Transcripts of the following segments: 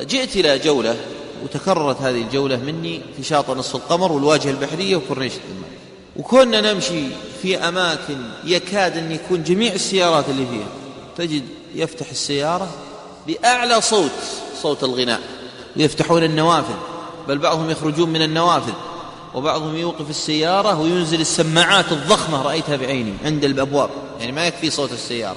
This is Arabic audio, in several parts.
جئت إلى جولة وتكررت هذه الجولة مني في شاطئ نصف القمر والواجهة البحرية وكورنيش الدمام. وكنا نمشي في أماكن يكاد أن يكون جميع السيارات اللي فيها. تجد يفتح السيارة بأعلى صوت صوت الغناء. ويفتحون النوافذ بل بعضهم يخرجون من النوافذ وبعضهم يوقف السيارة وينزل السماعات الضخمة رأيتها بعيني عند الأبواب. يعني ما يكفي صوت السيارة.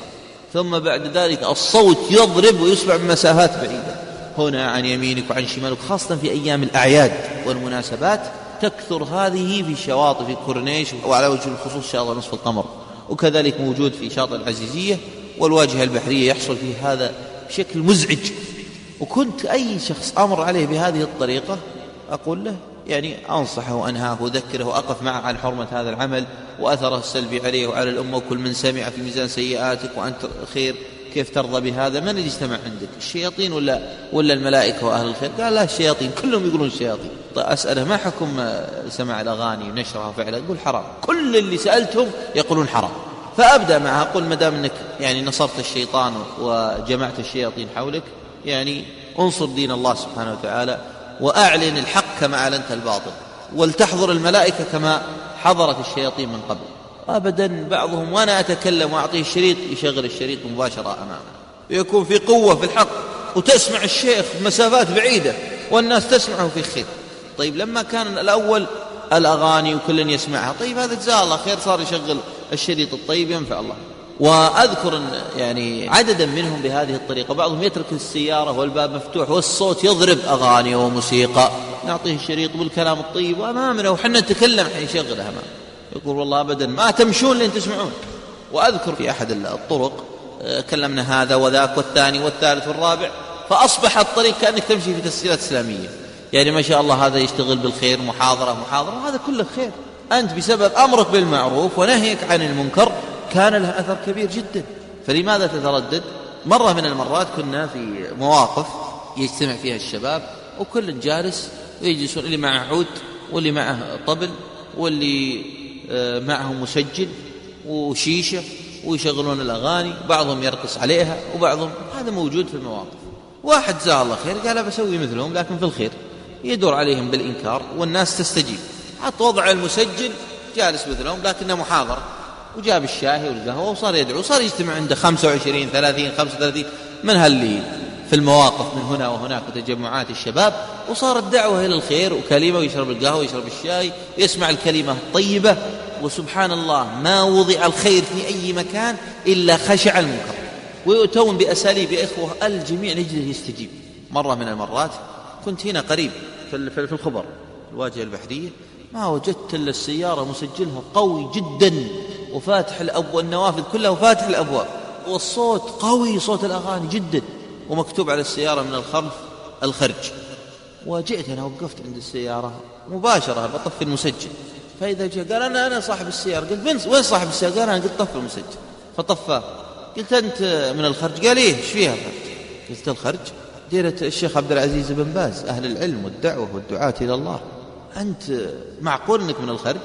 ثم بعد ذلك الصوت يضرب ويسمع من مسافات بعيدة. هنا عن يمينك وعن شمالك خاصة في أيام الأعياد والمناسبات تكثر هذه في شواطئ في كورنيش وعلى وجه الخصوص شاطئ نصف القمر. وكذلك موجود في شاطئ العزيزية والواجهة البحرية يحصل فيه هذا بشكل مزعج. وكنت أي شخص أمر عليه بهذه الطريقة؟ أقول له يعني أنصحه وأنهاه وأذكره وأقف معه عن حرمة هذا العمل وأثره السلبي عليه وعلى الأمة وكل من سمع في ميزان سيئاتك وأنت خير كيف ترضى بهذا؟ من اللي اجتمع عندك؟ الشياطين ولا ولا الملائكة وأهل الخير؟ قال لا الشياطين. كلهم يقولون الشياطين. طيب أسأله ما حكم سماع الأغاني ونشرها وفعلها يقول حرام. كل اللي سألتهم يقولون حرام. فأبدأ معه أقول ما دام أنك يعني نصرت الشيطان وجمعت الشياطين حولك يعني انصر دين الله سبحانه وتعالى وأعلن الحق كما أعلنت الباطل ولتحضر الملائكة كما حضرت الشياطين من قبل. أبدا بعضهم وأنا أتكلم وأعطيه الشريط يشغل الشريط مباشرة أمامه. ويكون في قوة في الحق وتسمع الشيخ مسافات بعيدة والناس تسمعه في خير. طيب لما كان الأول الأغاني وكل يسمعها طيب هذا جزاه الله خير صار يشغل الشريط الطيب ينفع الله. وأذكر أن يعني عددا منهم بهذه الطريقة بعضهم يترك السيارة والباب مفتوح والصوت يضرب أغاني وموسيقى. نعطيه الشريط بالكلام الطيب وامامنا وحنا نتكلم حين يشغلها امامنا يقول والله ابدا ما تمشون لين تسمعون. وأذكر في أحد الطرق آه، كلمنا هذا وذاك والثاني والثالث والرابع فأصبح الطريق كأنك تمشي في تسجيلات إسلامية. يعني ما شاء الله هذا يشتغل بالخير محاضرة محاضرة وهذا كله خير. أنت بسبب أمرك بالمعروف ونهيك عن المنكر كان له أثر كبير جدا. فلماذا تتردد؟ مرة من المرات كنا في مواقف يجتمع فيها الشباب وكل جالس ويجلسون اللي معه عود واللي معه طبل واللي آه، معه مسجل وشيشة ويشغلون الأغاني بعضهم يرقص عليها وبعضهم هذا موجود في المواقف. واحد جزاه الله خير قال بسوي مثلهم لكن في الخير. يدور عليهم بالإنكار والناس تستجيب. حط وضع المسجل جالس مثلهم لكنه محاضرة وجاب الشاهي والقهوة وصار يدعو وصار يجتمع عنده 25 30 35 من هاللي في المواقف من هنا وهناك وتجمعات الشباب وصارت دعوة إلى الخير وكلمة ويشرب القهوة ويشرب الشاي ويسمع الكلمة الطيبة. وسبحان الله ما وضع الخير في أي مكان إلا خشع المنكر. ويؤتون بأساليب يا إخوة الجميع نجده يستجيب. مرة من المرات كنت هنا قريب في الخبر الواجهة البحرية ما وجدت إلا السيارة مسجلها قوي جدا وفاتح الأبواب النوافذ كلها وفاتح الأبواب. والصوت قوي صوت الأغاني جدا ومكتوب على السيارة من الخلف الخرج. وجئت أنا وقفت عند السيارة مباشرة بطفي المسجل. فإذا جاء قال أنا أنا صاحب السيارة. قلت وين صاحب السيارة؟ قال أنا قلت طفي المسجل فطفاه. قلت أنت من الخرج؟ قال إيه إيش فيها قلت الخرج؟ ديرة الشيخ عبد العزيز بن باز أهل العلم والدعوة والدعاة إلى الله. أنت معقول أنك من الخرج؟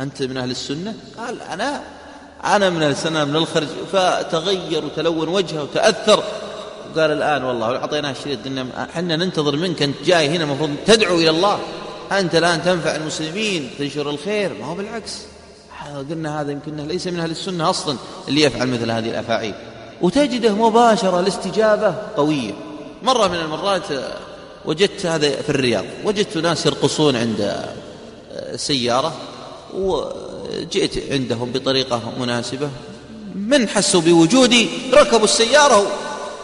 أنت من أهل السنة؟ قال أنا أنا من أهل السنة من الخرج. فتغير وتلون وجهه وتأثر. وقال الآن والله أعطيناه الشريط قلنا إحنا ننتظر منك أنت جاي هنا المفروض تدعو إلى الله. أنت الآن تنفع المسلمين تنشر الخير. ما هو بالعكس. قلنا هذا يمكن ليس من أهل السنة أصلا اللي يفعل مثل هذه الأفاعيل. وتجده مباشرة الاستجابة قوية. مرة من المرات وجدت هذا في الرياض. وجدت ناس يرقصون عند سيارة وجئت عندهم بطريقة مناسبة. من حسوا بوجودي؟ ركبوا السيارة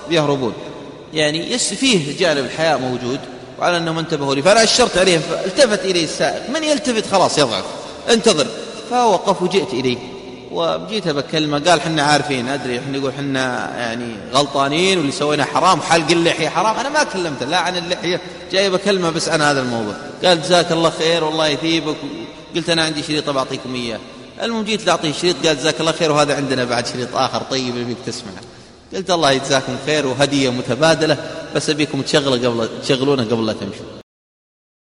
ويهربون. يعني فيه جانب الحياء موجود. وعلى أنهم انتبهوا لي. فأنا أشرت عليهم. فالتفت إلي السائق من يلتفت؟ خلاص يضعف. انتظر. فوقف وجئت إليه. وجيت بكلمة. قال حنا عارفين. أدري. إحنا نقول حنا يعني غلطانين واللي سوينا حرام. حلق اللحية حرام. أنا ما كلمته. لا عن اللحية. جاي بكلمة بس عن هذا الموضوع. قال جزاك الله خير. والله يثيبك. قلت أنا عندي شريط بعطيكم إياه. المهم جيت لأعطيه شريط. قال جزاك الله خير. وهذا عندنا بعد شريط آخر طيب يبيك تسمعه. قلت الله يجزاكم خير. وهدية متبادلة. بس أبيكم تشغله قبل تشغلونه قبل لا تمشوا.